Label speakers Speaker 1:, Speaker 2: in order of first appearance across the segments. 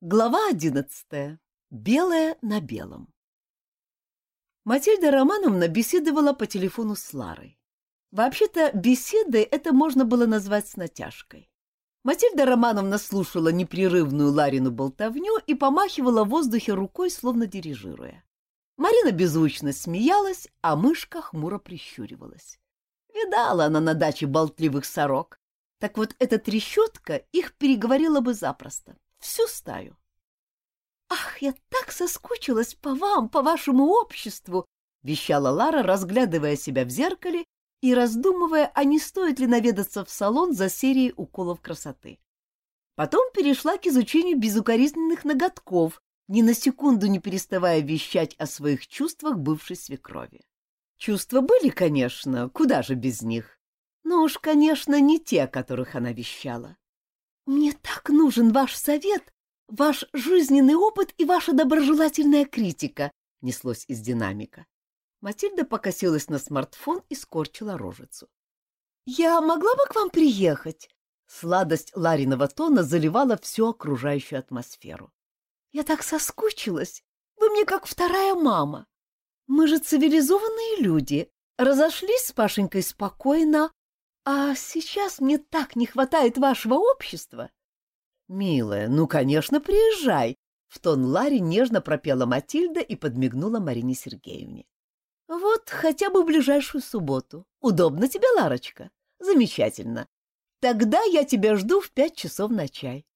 Speaker 1: Глава одиннадцатая. Белое на белом. Матильда Романовна беседовала по телефону с Ларой. Вообще-то беседой это можно было назвать с натяжкой. Матильда Романовна слушала непрерывную Ларину болтовню и помахивала в воздухе рукой, словно дирижируя. Марина беззвучно смеялась, а мышка хмуро прищуривалась. Видала она на даче болтливых сорок. Так вот эта трещотка их переговорила бы запросто всю стаю. «Ах, я так соскучилась по вам, по вашему обществу!» — вещала Лара, разглядывая себя в зеркале и раздумывая, а не стоит ли наведаться в салон за серией уколов красоты. Потом перешла к изучению безукоризненных ноготков, ни на секунду не переставая вещать о своих чувствах бывшей свекрови. Чувства были, конечно, куда же без них, но уж, конечно, не те, о которых она вещала. «Мне так нужен ваш совет, ваш жизненный опыт и ваша доброжелательная критика», — неслось из динамика. Матильда покосилась на смартфон и скорчила рожицу. «Я могла бы к вам приехать?» Сладость Лариного тона заливала всю окружающую атмосферу. «Я так соскучилась. Вы мне как вторая мама. Мы же цивилизованные люди. Разошлись с Пашенькой спокойно, а сейчас мне так не хватает вашего общества. Милая, ну, конечно, приезжай. В тон Ларри нежно пропела Матильда и подмигнула Марине Сергеевне. Вот хотя бы в ближайшую субботу. Удобно тебе, Ларочка? Замечательно. Тогда я тебя жду в пять часов на чай.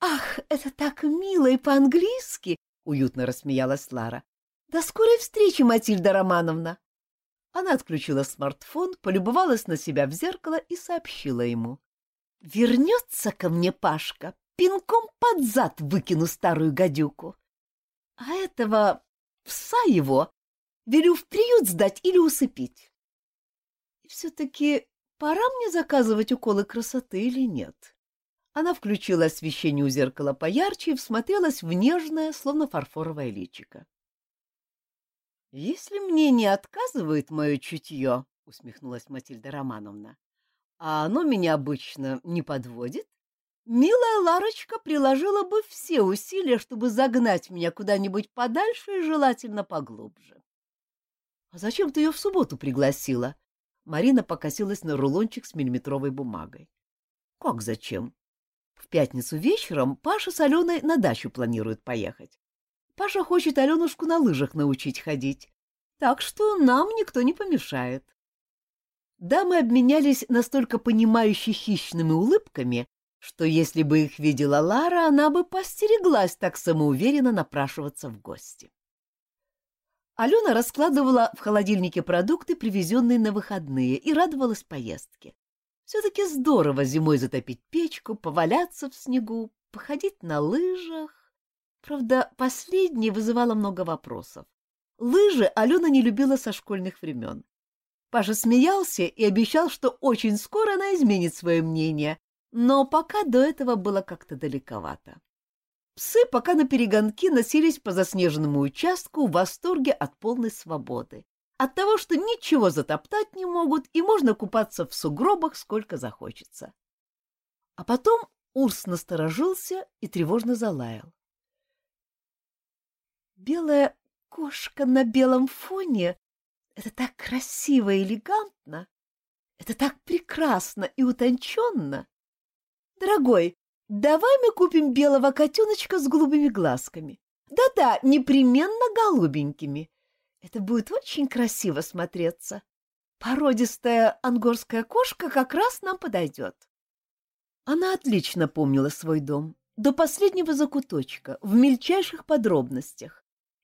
Speaker 1: Ах, это так мило и по-английски, уютно рассмеялась Лара. До скорой встречи, Матильда Романовна. Она отключила смартфон, полюбовалась на себя в зеркало и сообщила ему. «Вернется ко мне Пашка, пинком под зад выкину старую гадюку. А этого пса его велю в приют сдать или усыпить. И все-таки пора мне заказывать уколы красоты или нет?» Она включила освещение у зеркала поярче и всмотрелась в нежное, словно фарфоровое личико. — Если мне не отказывает мое чутье, — усмехнулась Матильда Романовна, — а оно меня обычно не подводит, милая Ларочка приложила бы все усилия, чтобы загнать меня куда-нибудь подальше и желательно поглубже. — А зачем ты ее в субботу пригласила? Марина покосилась на рулончик с миллиметровой бумагой. — Как зачем? В пятницу вечером Паша с Аленой на дачу планируют поехать. Паша хочет Аленушку на лыжах научить ходить, так что нам никто не помешает. Дамы обменялись настолько понимающими хищными улыбками, что если бы их видела Лара, она бы постереглась так самоуверенно напрашиваться в гости. Алена раскладывала в холодильнике продукты, привезенные на выходные, и радовалась поездке. Все-таки здорово зимой затопить печку, поваляться в снегу, походить на лыжах. Правда, последнее вызывало много вопросов. Лыжи Алена не любила со школьных времен. Паша смеялся и обещал, что очень скоро она изменит свое мнение, но пока до этого было как-то далековато. Псы пока на перегонки носились по заснеженному участку в восторге от полной свободы, от того, что ничего затоптать не могут и можно купаться в сугробах сколько захочется. А потом Урс насторожился и тревожно залаял. Белая кошка на белом фоне — это так красиво и элегантно, это так прекрасно и утонченно. Дорогой, давай мы купим белого котеночка с голубыми глазками. Да-да, непременно голубенькими. Это будет очень красиво смотреться. Породистая ангорская кошка как раз нам подойдет. Она отлично помнила свой дом, до последнего закуточка, в мельчайших подробностях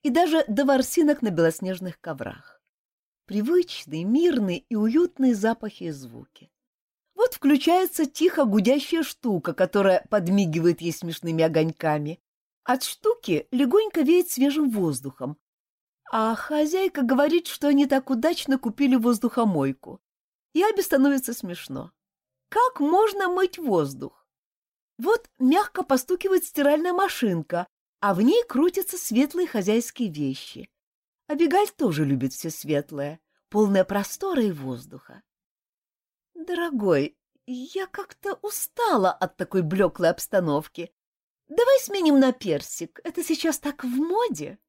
Speaker 1: и даже до ворсинок на белоснежных коврах. Привычные, мирные и уютные запахи и звуки. Вот включается тихо гудящая штука, которая подмигивает ей смешными огоньками. От штуки легонько веет свежим воздухом, а хозяйка говорит, что они так удачно купили воздухомойку. И Абе становится смешно. Как можно мыть воздух? Вот мягко постукивает стиральная машинка, а в ней крутятся светлые хозяйские вещи. Абигаль тоже любит все светлое, полное простора и воздуха. Дорогой, я как-то устала от такой блеклой обстановки. Давай сменим на персик, это сейчас так в моде.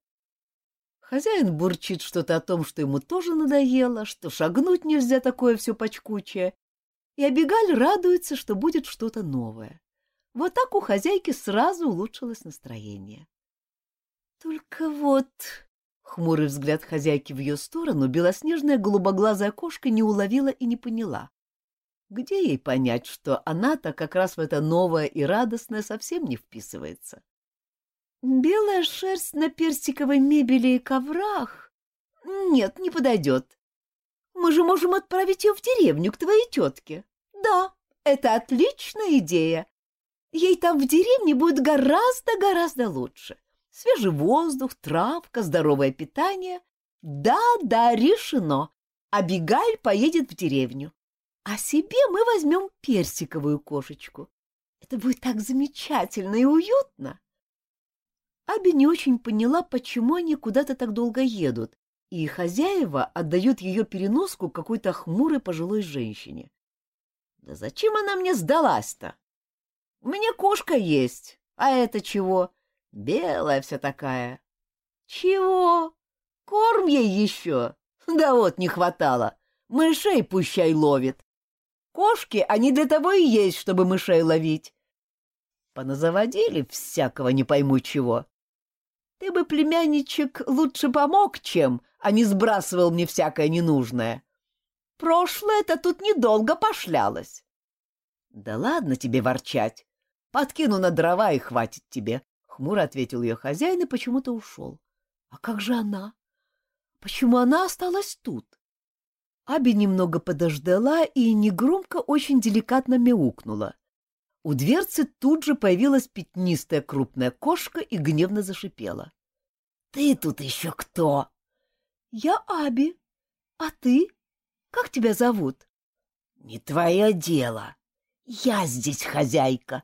Speaker 1: Хозяин бурчит что-то о том, что ему тоже надоело, что шагнуть нельзя такое все почкучее, и Абигаль радуется, что будет что-то новое. Вот так у хозяйки сразу улучшилось настроение. Только вот... Хмурый взгляд хозяйки в ее сторону белоснежная голубоглазая кошка не уловила и не поняла. Где ей понять, что она-то как раз в это новое и радостное совсем не вписывается? Белая шерсть на персиковой мебели и коврах? Нет, не подойдет. Мы же можем отправить ее в деревню к твоей тетке. Да, это отличная идея. Ей там в деревне будет гораздо-гораздо лучше. Свежий воздух, травка, здоровое питание. Да-да, решено. Абигаль поедет в деревню. А себе мы возьмем персиковую кошечку. Это будет так замечательно и уютно. Аби не очень поняла, почему они куда-то так долго едут, и хозяева отдают ее переноску какой-то хмурой пожилой женщине. Да зачем она мне сдалась-то? У меня кошка есть, а это чего? Белая вся такая. Чего? Корм ей еще? Да вот, не хватало. Мышей пущай ловит. Кошки, они для того и есть, чтобы мышей ловить. Поназаводили всякого не пойму чего. Ты бы, племянничек, лучше помог, чем, а не сбрасывал мне всякое ненужное. Прошлое-то тут недолго пошлялось. Да ладно тебе ворчать. Подкину на дрова и хватит тебе, — хмуро ответил ее хозяин и почему-то ушел. А как же она? Почему она осталась тут? Аби немного подождала и негромко, очень деликатно мяукнула. У дверцы тут же появилась пятнистая крупная кошка и гневно зашипела. — Ты тут еще кто? — Я Аби. А ты? Как тебя зовут? — Не твое дело. Я здесь хозяйка.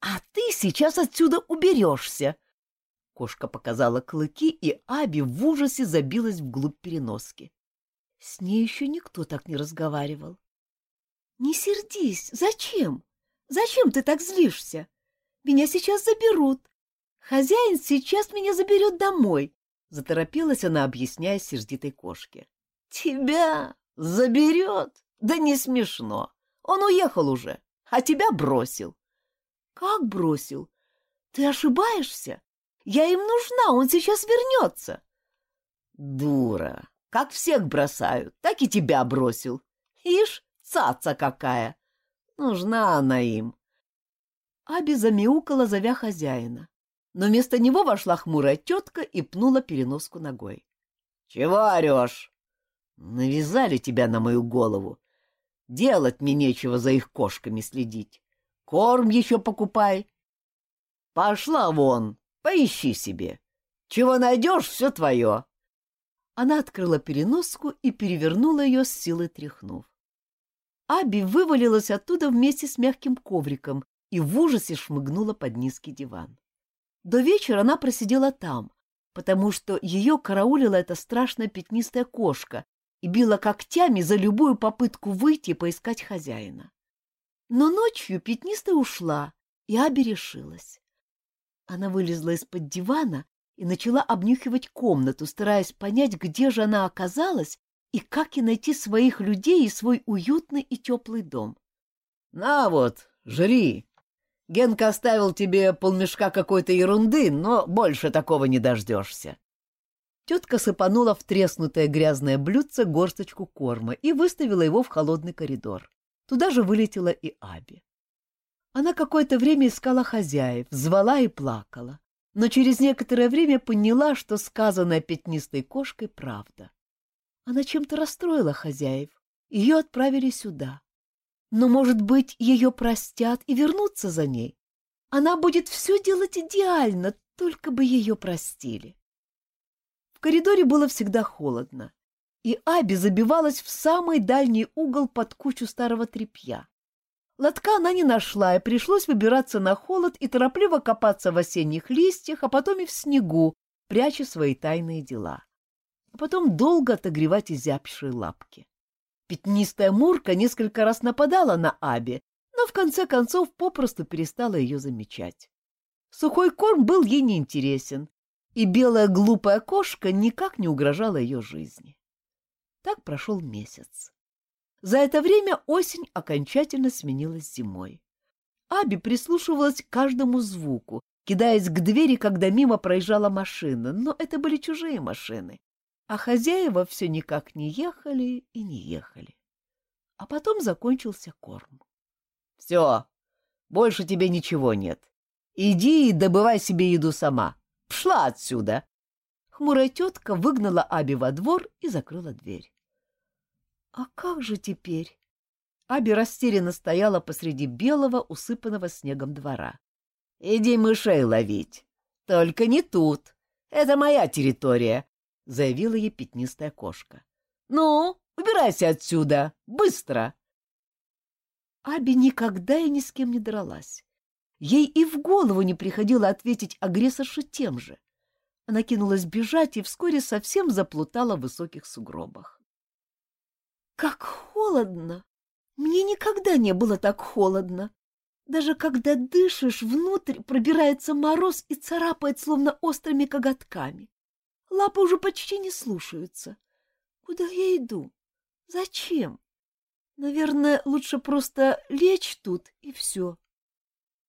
Speaker 1: А ты сейчас отсюда уберешься. Кошка показала клыки, и Аби в ужасе забилась вглубь переноски. С ней еще никто так не разговаривал. — Не сердись. Зачем? Зачем ты так злишься? Меня сейчас заберут. Хозяин сейчас меня заберет домой, — заторопилась она, объясняя сердитой кошке. — Тебя заберет? Да не смешно. Он уехал уже, а тебя бросил. — Как бросил? Ты ошибаешься? Я им нужна, он сейчас вернется. — Дура, как всех бросают, так и тебя бросил. Ишь, цаца какая! Нужна она им. Аби замяукала, зовя хозяина. Но вместо него вошла хмурая тетка и пнула переноску ногой. — Чего орешь? — Навязали тебя на мою голову. Делать мне нечего за их кошками следить. Корм еще покупай. Пошла вон, поищи себе. Чего найдешь, все твое. Она открыла переноску и перевернула ее с силой тряхнув. Аби вывалилась оттуда вместе с мягким ковриком и в ужасе шмыгнула под низкий диван. До вечера она просидела там, потому что ее караулила эта страшная пятнистая кошка и била когтями за любую попытку выйти и поискать хозяина. Но ночью пятнистая ушла, и Аби решилась. Она вылезла из-под дивана и начала обнюхивать комнату, стараясь понять, где же она оказалась и как и найти своих людей и свой уютный и теплый дом. — На вот, жри. Генка оставил тебе полмешка какой-то ерунды, но больше такого не дождешься. Тетка сыпанула в треснутое грязное блюдце горсточку корма и выставила его в холодный коридор. Туда же вылетела и Аби. Она какое-то время искала хозяев, звала и плакала, но через некоторое время поняла, что сказанное пятнистой кошкой правда. Она чем-то расстроила хозяев. Ее отправили сюда. Но, может быть, ее простят и вернутся за ней. Она будет все делать идеально, только бы ее простили. В коридоре было всегда холодно, и Аби забивалась в самый дальний угол под кучу старого тряпья. Лотка она не нашла, и пришлось выбираться на холод и торопливо копаться в осенних листьях, а потом и в снегу, пряча свои тайные дела а потом долго отогревать изябшие лапки. Пятнистая Мурка несколько раз нападала на Аби, но в конце концов попросту перестала ее замечать. Сухой корм был ей неинтересен, и белая глупая кошка никак не угрожала ее жизни. Так прошел месяц. За это время осень окончательно сменилась зимой. Аби прислушивалась к каждому звуку, кидаясь к двери, когда мимо проезжала машина, но это были чужие машины, а хозяева все никак не ехали и не ехали. А потом закончился корм. — Все, больше тебе ничего нет. Иди и добывай себе еду сама. Пшла отсюда. Хмурая тетка выгнала Аби во двор и закрыла дверь. — А как же теперь? Аби растерянно стояла посреди белого, усыпанного снегом двора. — Иди мышей ловить. Только не тут. Это моя территория, — заявила ей пятнистая кошка. — Ну, убирайся отсюда, быстро! Аби никогда и ни с кем не дралась. Ей и в голову не приходило ответить агрессорше тем же. Она кинулась бежать и вскоре совсем заплутала в высоких сугробах. «Как холодно! Мне никогда не было так холодно. Даже когда дышишь, внутрь пробирается мороз и царапает, словно острыми коготками. Лапы уже почти не слушаются. Куда я иду? Зачем? Наверное, лучше просто лечь тут и все.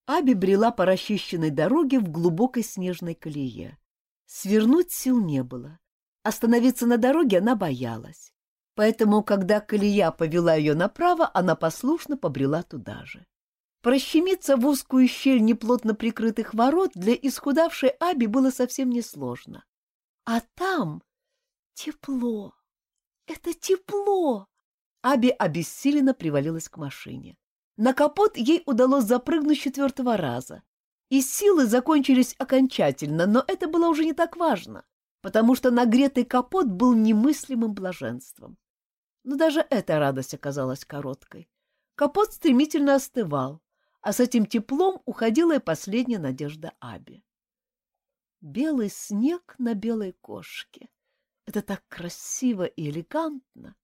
Speaker 1: Аби брела по расчищенной дороге в глубокой снежной колее. Свернуть сил не было. Остановиться на дороге она боялась. Поэтому, когда колея повела ее направо, она послушно побрела туда же. Прощемиться в узкую щель неплотно прикрытых ворот для исхудавшей Аби было совсем несложно. А там тепло. Это тепло. Аби обессиленно привалилась к машине. На капот ей удалось запрыгнуть четвертого раза. И силы закончились окончательно, но это было уже не так важно, потому что нагретый капот был немыслимым блаженством. Но даже эта радость оказалась короткой. Капот стремительно остывал, а с этим теплом уходила и последняя надежда Аби. Белый снег на белой кошке. Это так красиво и элегантно.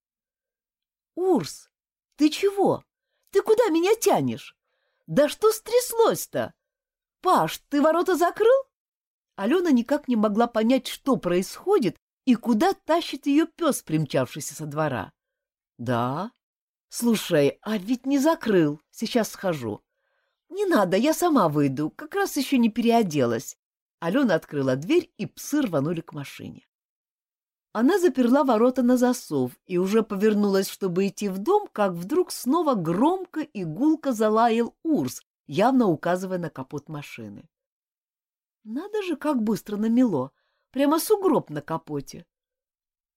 Speaker 1: Урс, ты чего? Ты куда меня тянешь? Да что стряслось-то? Паш, ты ворота закрыл? Алена никак не могла понять, что происходит и куда тащит ее пес, примчавшийся со двора. Да. Слушай, а ведь не закрыл. Сейчас схожу. Не надо, я сама выйду. Как раз еще не переоделась. Алена открыла дверь, и псы рванули к машине. Она заперла ворота на засов и уже повернулась, чтобы идти в дом, как вдруг снова громко и гулко залаял Урс, явно указывая на капот машины. Надо же, как быстро намело! Прямо сугроб на капоте.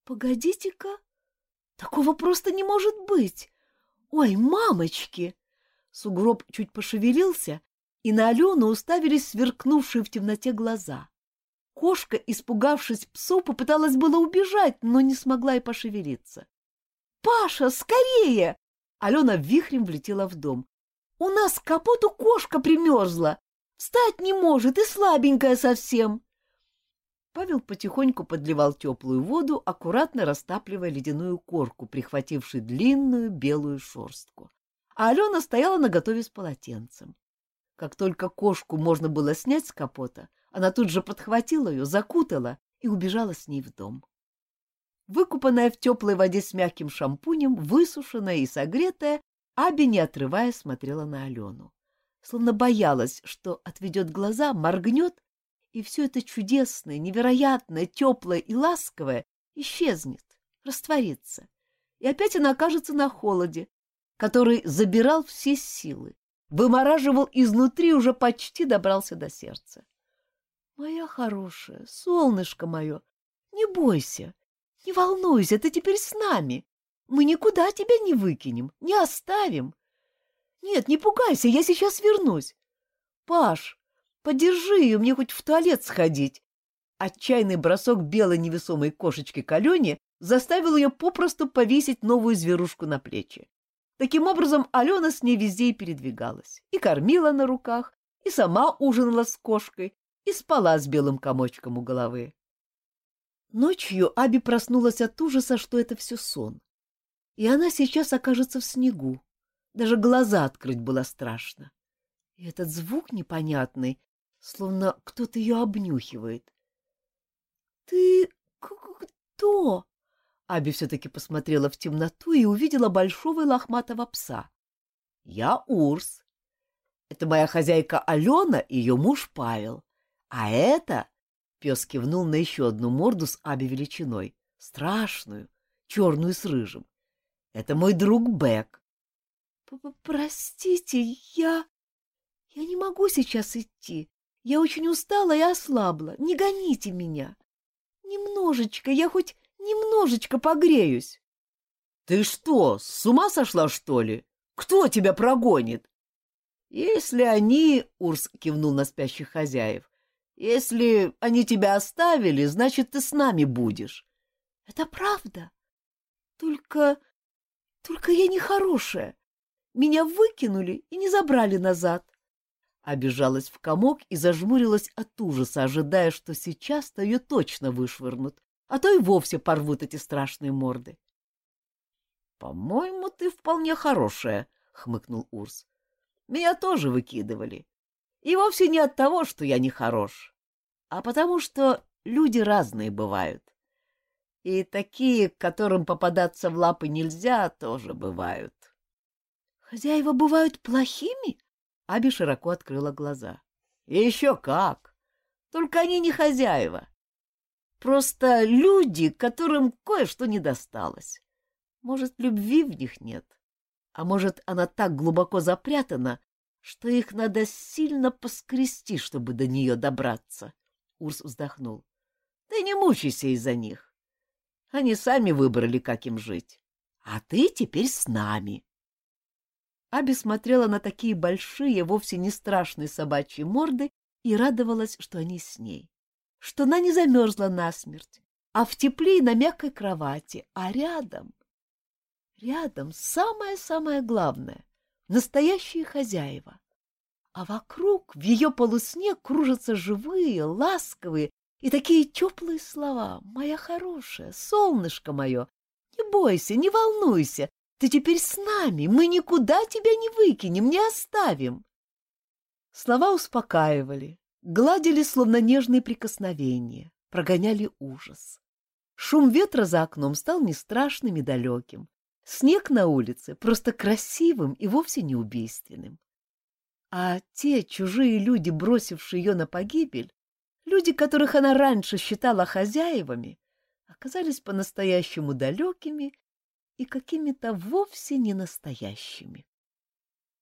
Speaker 1: Погодите-ка, Такого просто не может быть! Ой, мамочки! Сугроб чуть пошевелился, и на Алену уставились сверкнувшие в темноте глаза. Кошка, испугавшись псу, попыталась было убежать, но не смогла и пошевелиться. «Паша, скорее!» Алена вихрем влетела в дом. «У нас к капоту кошка примерзла! Встать не может и слабенькая совсем!» Павел потихоньку подливал теплую воду, аккуратно растапливая ледяную корку, прихватившей длинную белую шерстку. А Алена стояла наготове с полотенцем. Как только кошку можно было снять с капота, она тут же подхватила ее, закутала и убежала с ней в дом. Выкупанная в теплой воде с мягким шампунем, высушенная и согретая, Аби, не отрывая, смотрела на Алену. Словно боялась, что отведет глаза, моргнет, и все это чудесное, невероятное, теплое и ласковое исчезнет, растворится, и опять она окажется на холоде, который забирал все силы, вымораживал изнутри, уже почти добрался до сердца. Моя хорошая, солнышко мое, не бойся, не волнуйся, ты теперь с нами. Мы никуда тебя не выкинем, не оставим. Нет, не пугайся, я сейчас вернусь. Паш, Подержи ее, мне хоть в туалет сходить. Отчаянный бросок белой невесомой кошечки к Алене заставил ее попросту повесить новую зверушку на плечи. Таким образом, Алена с ней везде и передвигалась. И кормила на руках, и сама ужинала с кошкой, и спала с белым комочком у головы. Ночью Аби проснулась от ужаса, что это все сон. И она сейчас окажется в снегу. Даже глаза открыть было страшно. И этот звук непонятный, словно кто-то ее обнюхивает. — Ты кто? Аби все-таки посмотрела в темноту и увидела большого и лохматого пса. — Я Урс. Это моя хозяйка Алена и ее муж Павел. А это... Пес кивнул на еще одну морду с Аби величиной. Страшную, черную с рыжим. Это мой друг Бек. — Простите, я... Я не могу сейчас идти. Я очень устала и ослабла. Не гоните меня. Немножечко, я хоть немножечко погреюсь. — Ты что, с ума сошла, что ли? Кто тебя прогонит? — Если они, — Урс кивнул на спящих хозяев, — если они тебя оставили, значит, ты с нами будешь. — Это правда. Только... только я нехорошая. Меня выкинули и не забрали назад. Обижалась в комок и зажмурилась от ужаса, ожидая, что сейчас-то ее точно вышвырнут, а то и вовсе порвут эти страшные морды. — По-моему, ты вполне хорошая, — хмыкнул Урс. — Меня тоже выкидывали. И вовсе не от того, что я не хорош, а потому что люди разные бывают. И такие, которым попадаться в лапы нельзя, тоже бывают. Хозяева бывают плохими? Аби широко открыла глаза. Еще как! Только они не хозяева. Просто люди, которым кое-что не досталось. Может, любви в них нет, а может, она так глубоко запрятана, что их надо сильно поскрести, чтобы до нее добраться. Урс вздохнул. — Ты не мучайся из-за них. Они сами выбрали, как им жить. А ты теперь с нами. Аби смотрела на такие большие, вовсе не страшные собачьи морды и радовалась, что они с ней, что она не замерзла насмерть, а в тепле и на мягкой кровати, а рядом... Рядом самое-самое главное — настоящие хозяева. А вокруг в ее полусне кружатся живые, ласковые и такие теплые слова. «Моя хорошая, солнышко мое, не бойся, не волнуйся, ты теперь с нами, мы никуда тебя не выкинем, не оставим. Слова успокаивали, гладили, словно нежные прикосновения, прогоняли ужас. Шум ветра за окном стал не страшным и далеким. Снег на улице просто красивым и вовсе не убийственным. А те чужие люди, бросившие ее на погибель, люди, которых она раньше считала хозяевами, оказались по-настоящему далекими и какими-то вовсе не настоящими.